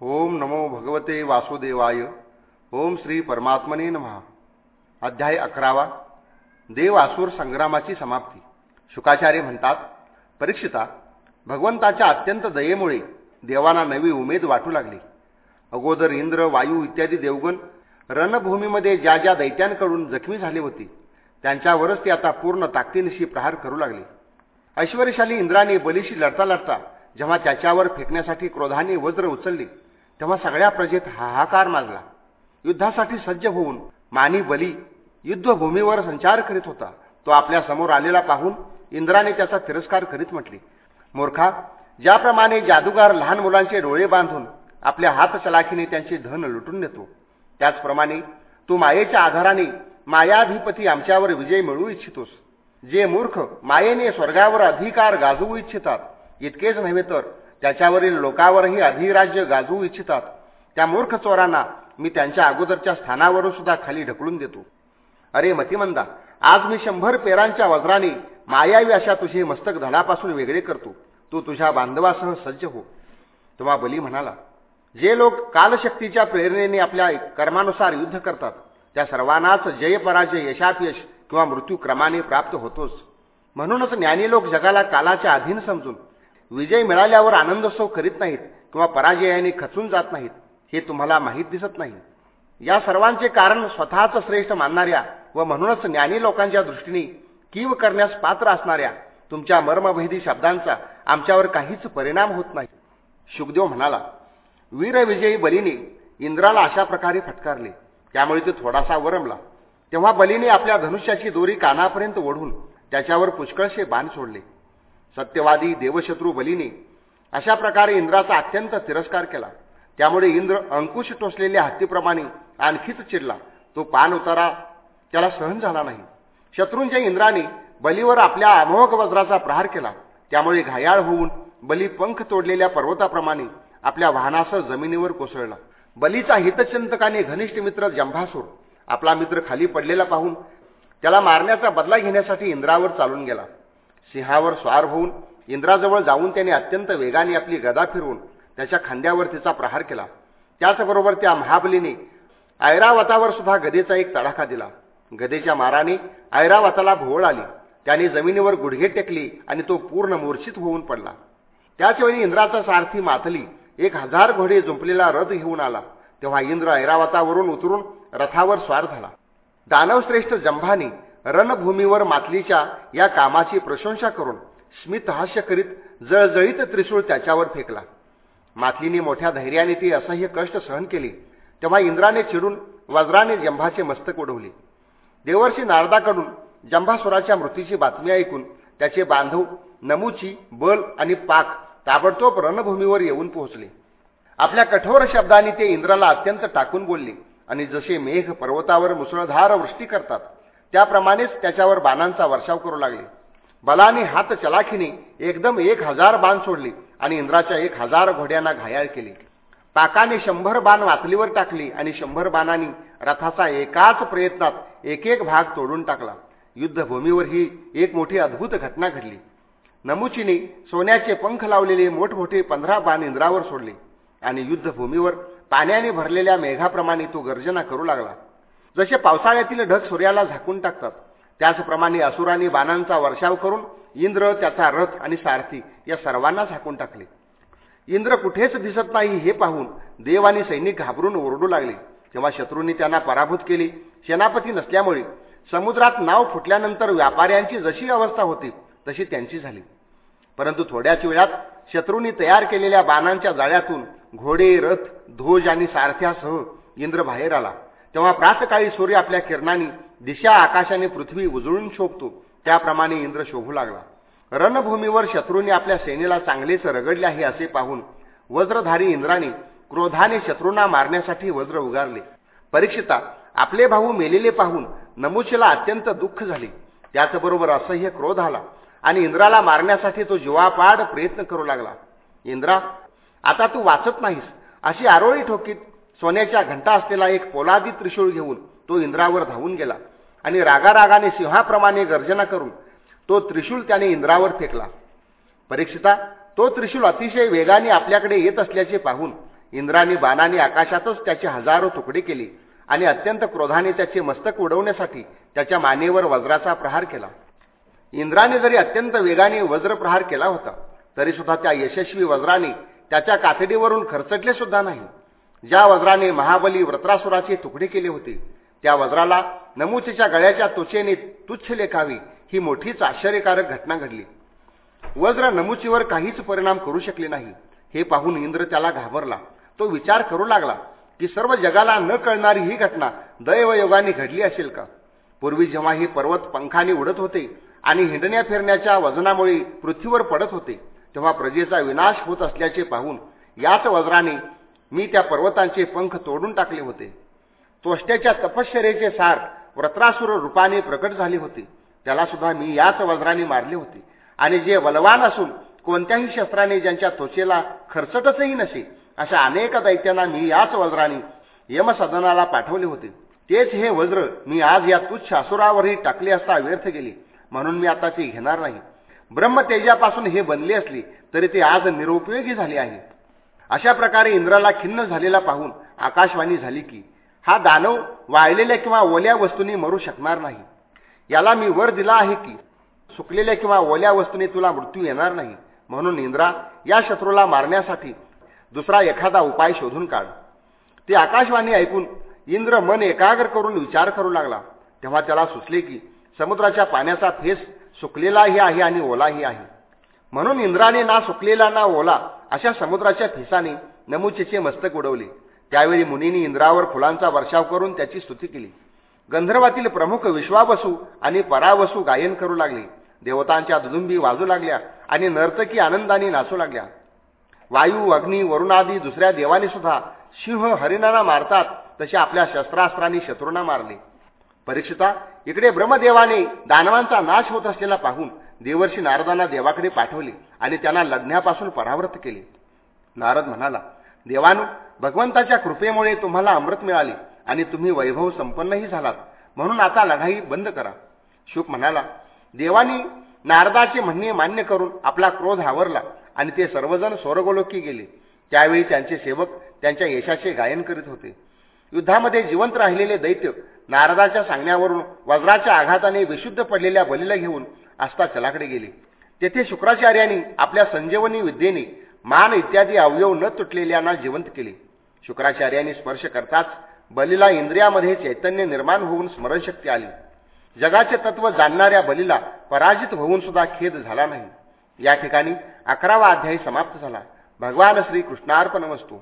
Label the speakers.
Speaker 1: ओम नमो भगवते वासुदेवाय. ओम श्री परमात्मने नमः. अध्याय अकरावा. देवासुर संग्रामाची समाप्ती. शुकाचार्य म्हणतात परीक्षिता भगवंताच्या अत्यंत दयेमुळे देवांना नवी उमेद वाटू लागली. अगोदर इंद्र वायू इत्यादी देवगण रणभूमीमध्ये ज्या ज्या दैत्यांकडून जखमी झाले होते त्यांच्यावरच ते आता पूर्ण ताकदीनिशी प्रहार करू लागले. ऐश्वर्यशाली इंद्राने बलीशी लढता लढता जेव्हा त्याच्यावर फेकण्यासाठी क्रोधाने वज्र उचलले तेव्हा सगळ्या प्रजेत हाहाकार माजला. युद्धासाठी सज्ज होऊन मानी बली युद्धभूमीवर संचार करीत होता. तो आपल्यासमोर आलेला पाहून इंद्राने त्याचा तिरस्कार करीत म्हटले मूर्खा ज्याप्रमाणे जादूगार लहान मुलांचे डोळे बांधून आपल्या हातचलाखीने त्यांचे धन लुटून नेतो त्याचप्रमाणे तू मायेच्या आधाराने मायाधिपती आमच्यावर विजय मिळवू इच्छितोस. जे मूर्ख मायेने स्वर्गावर अधिकार गाजवू इच्छितात इतकेच नव्हे तर त्याच्यावरील लोकावरही अधिराज्य गाजवू इच्छितात. त्या मूर्ख चोरांना मी त्यांच्या अगोदरच्या स्थानावरून सुद्धा खाली ढकलून देतो. अरे मतिमंदा आज मी शंभर पेरांच्या वज्राने मायावी अशा तुझे मस्तक धडापासून वेगळे करतो. तू तुझ्या बांधवासह सज्ज हो. तेव्हा बली म्हणाला जे लोक कालशक्तीच्या प्रेरणेने आपल्या कर्मानुसार युद्ध करतात त्या सर्वांनाच जय पराजय यशापयश किंवा मृत्यू क्रमाने प्राप्त होतोच. म्हणूनच ज्ञानी लोक जगाला कालाच्या अधीन समजून विजय मिळाल्यावर आनंदोत्सव करीत नाहीत किंवा पराजयाने खचून जात नाहीत हे तुम्हाला माहीत दिसत नाही. या सर्वांचे कारण स्वतःच श्रेष्ठ मानणाऱ्या व म्हणूनच ज्ञानी लोकांच्या दृष्टीने कीव करण्यास पात्र असणाऱ्या तुमच्या मर्मभेदी शब्दांचा आमच्यावर काहीच परिणाम होत नाही. शुकदेव म्हणाला वीरविजयी बलीने इंद्राला अशा प्रकारे फटकारले. त्यामुळे ते थोडासा वरमला. तेव्हा बलीने आपल्या धनुष्याची दोरी कानापर्यंत ओढून त्याच्यावर पुष्कळशे बाण सोडले. सत्यवादी देवशत्रू बलीने अशा प्रकारे इंद्राचा अत्यंत तिरस्कार केला. त्यामुळे इंद्र अंकुश टोचलेल्या हत्तीप्रमाणे आणखीच चिडला. तो पान उतारा त्याला सहन झाला नाही. शत्रूंच्या इंद्राने बलीवर आपल्या अमोघ वज्राचा प्रहार केला. त्यामुळे घायाळ होऊन बली पंख तोडलेल्या पर्वताप्रमाणे आपल्या वाहनासह जमिनीवर कोसळला. बलीचा हितचिंतकाने घनिष्ठ मित्र जंभासूर आपला मित्र खाली पडलेला पाहून त्याला मारण्याचा बदला घेण्यासाठी इंद्रावर चालून गेला. सिंहावर स्वार होऊन इंद्राजवळ जाऊन त्याने अत्यंत वेगाने आपली गदा फिरवून त्याच्या खांद्यावर तिचा प्रहार केला. त्याचबरोबर त्या महाबलीने ऐरावतावर सुद्धा गदेचा एक तडाखा दिला. गदेच्या माराने ऐरावताला भोवळ आली. त्याने जमिनीवर गुडघे टेकली आणि तो पूर्ण मूर्छित होऊन पडला. त्याचवेळी इंद्राचा सारथी माथली एक हजार घोडे जुंपलेला रथ घेऊन आला. तेव्हा इंद्र ऐरावतावरून उतरून रथावर स्वार झाला. दानवश्रेष्ठ जंभाने रणभूमीवर मातलीच्या या कामाची प्रशंसा करून स्मित हास्य करीत जळजळीत त्रिशूळ त्याच्यावर फेकला. मातलीने मोठ्या धैर्याने ती असह्य कष्ट सहन केली. तेव्हा इंद्राने चिडून वज्राने जंभाचे मस्तक उडवले. देवर्षी नारदाकडून जंभासुराच्या मृत्यूची बातमी ऐकून त्याचे बांधव नमुची बल आणि पाक ताबडतोब रणभूमीवर येऊन पोहोचले. आपल्या कठोर शब्दांनी ते इंद्राला अत्यंत टाकून बोलले आणि जसे मेघ पर्वतावर मुसळधार वृष्टी करतात त्याप्रमाणेच त्याच्यावर बाणांचा वर्षाव करू लागले. बलाने हात चलाखीने एकदम एक हजार बाण सोडले आणि इंद्राच्या एक हजार घोड्यांना घायाळ केले. पाकाने शंभर बाण वाचलीवर टाकली आणि शंभर बाणांनी रथाचा एकाच प्रयत्नात एक एक भाग तोडून टाकला. युद्धभूमीवर ही एक मोठी अद्भुत घटना घडली. नमुचीने सोन्याचे पंख लावलेले मोठमोठे पंधरा बाण इंद्रावर सोडले आणि युद्धभूमीवर पाण्याने भरलेल्या मेघाप्रमाणे तो गर्जना करू लागला. जसे पावसाळ्यातील ढग सूर्याला झाकून टाकतात त्याचप्रमाणे असुराने बाणांचा वर्षाव करून इंद्र त्याचा रथ आणि सारथी या सर्वांना झाकून टाकले. इंद्र कुठेच दिसत नाही हे पाहून देव आणि सैनिक घाबरून ओरडू लागले. तेव्हा शत्रूंनी त्यांना पराभूत केली. सेनापती नसल्यामुळे समुद्रात नाव फुटल्यानंतर व्यापाऱ्यांची जशी अवस्था होती तशी त्यांची झाली. परंतु थोड्याच वेळात शत्रूंनी तयार केलेल्या बाणांच्या जाळ्यातून घोडे रथ ध्वज आणि सारथ्यासह इंद्र बाहेर आला. तेव्हा प्रातकाळी सूर्य आपल्या किरणांनी दिशा आकाशाने पृथ्वी उजळून शोभतो. त्याप्रमाणे इंद्र शोभू लागला. रणभूमीवर शत्रूंनी आपल्या सेनेला चांगलेच रगडले आहे असे पाहून वज्रधारी इंद्राने क्रोधाने शत्रूंना मारण्यासाठी वज्र उगारले. परीक्षिता आपले भाऊ मेलेले पाहून नमुचेला अत्यंत दुःख झाले. त्याचबरोबर असह्य क्रोध आला आणि इंद्राला मारण्यासाठी तो जीवापाड प्रयत्न करू लागला. इंद्रा आता तू वाचत नाहीस. अशी आरोळी ठोकीत सोन्याच्या घंटा असलेला एक पोलादी त्रिशूळ घेऊन तो इंद्रावर धावून गेला आणि रागारागाने सिंहाप्रमाणे गर्जना करून तो त्रिशूल त्याने इंद्रावर फेकला. परीक्षिता तो त्रिशूल अतिशय वेगाने आपल्याकडे येत असल्याचे पाहून इंद्राने बाणाने आकाशातच त्याचे हजारो तुकडे केले आणि अत्यंत क्रोधाने त्याचे मस्तक उडवण्यासाठी त्याच्या मानेवर वज्राचा प्रहार केला. इंद्राने जरी अत्यंत वेगाने वज्र प्रहार केला होता तरीसुद्धा त्या यशस्वी वज्राने त्याच्या कातडीवरून खरचटले सुद्धा नाही. ज्या वज्राने महाबली व्रत्रासुराचे तुकडे केले होते त्या वज्राला नमुचीच्या गळ्याच्या त्वचेने तुच्छ लेखावी ही मोठीच आश्चर्यकारक घटना घडली. वज्र नमुचीवर काहीच परिणाम करू शकले नाही. हे पाहून इंद्र त्याला घाबरला. तो विचार करू लागला की सर्व जगाला न कळणारी ही घटना दैवयोगाने घडली असेल का? पूर्वी जेव्हा हे पर्वत पंखाने उडत होते आणि हिंडण्या फिरण्याच्या वजनामुळे पृथ्वीवर पडत होते तेव्हा प्रजेचा विनाश होत असल्याचे पाहून याच वज्राने मी त्या पर्वतांचे पंख तोडून टाकले होते. तोष्ट्याच्या तपश्चरेचे सार व्रत्रासुर रूपाने प्रकट झाले होते. त्याला सुद्धा मी याच वज्राने मारले होते. आणि जे बलवान असून कोणत्याही शस्त्राने ज्यांच्या त्वचेला खर्चटचही नसे अशा अनेक दैत्यांना मी याच वज्राने यमसदनाला पाठवले होते. तेच हे वज्र मी आज या तुच्छ असुरावरही टाकले असता व्यर्थ गेले. म्हणून मी आता ते घेणार नाही. ब्रह्मतेजापासून हे बनले असले तरी ते आज निरुपयोगी झाले आहे. अशा प्रकारे इंद्राला खिन्न झालेला पाहून आकाशवाणी झाली की हा दानव वाळलेल्या किंवा ओल्या वस्तूंनी मरू शकणार नाही. याला मी वर दिला आहे की सुकलेल्या किंवा ओल्या वस्तूने तुला मृत्यू येणार नाही. म्हणून इंद्रा या शत्रूला मारण्यासाठी दुसरा एखादा उपाय शोधून काढ. ते आकाशवाणी ऐकून इंद्र मन एकाग्र करून विचार करू लागला. तेव्हा त्याला सुचले की समुद्राच्या पाण्याचा फेस सुकलेलाही आहे आणि ओलाही आहे. म्हणून इंद्राने ना सुकलेला ना ओला अशा समुद्राच्या फेसाने नमुचेचे मस्तक उडवले. त्यावेळी मुनींनी इंद्रावर फुलांचा वर्षाव करून त्याची स्तुती केली. गंधर्वातील प्रमुख विश्वावसू आणि परावसू गायन करू लागले. देवतांच्या दुदुंबी वाजू लागल्या आणि नर्तकी आनंदाने नाचू लागल्या. वायू अग्नी वरुणादी दुसऱ्या देवाने सुद्धा सिंह हरिणांना मारतात तसे आपल्या शस्त्रास्त्रांनी शत्रूंना मारले. परीक्षिता इकडे ब्रह्मदेवाने दानवांचा नाश होत असलेला पाहून देवर्षी नारदांना देवाकडे पाठवले आणि त्यांना लढण्यापासून परावृत्त केले. नारद म्हणाला देवानु भगवंताच्या कृपेमुळे तुम्हाला अमृत मिळाले आणि तुम्ही वैभव संपन्नही झालात. म्हणून आता लढाई बंद करा. शुक म्हणाला देवानी नारदाचे म्हणणे मान्य करून आपला क्रोध आवरला आणि ते सर्वजण स्वर्गोलोकी गेले. त्यावेळी त्यांचे सेवक त्यांच्या यशाचे गायन करीत होते. युद्धामध्ये जिवंत राहिलेले दैत्य नारदाच्या सांगण्यावरून वज्राच्या आघाताने विशुद्ध पडलेल्या बलीला घेऊन अस्ताचलाकडे गेले. तेथे शुक्राचार्यांनी आपल्या संजीवनी विद्येने मान इत्यादी अवयव न तुटलेल्यांना जिवंत केले. शुक्राचार्यांनी स्पर्श करताच बलीला इंद्रियामध्ये चैतन्य निर्माण होऊन स्मरणशक्ती आली. जगाचे तत्व जाणणाऱ्या बलीला पराजित होऊन सुद्धा खेद झाला नाही. या ठिकाणी अकरावा अध्यायी समाप्त झाला. भगवान श्री कृष्णार्पण वस्तू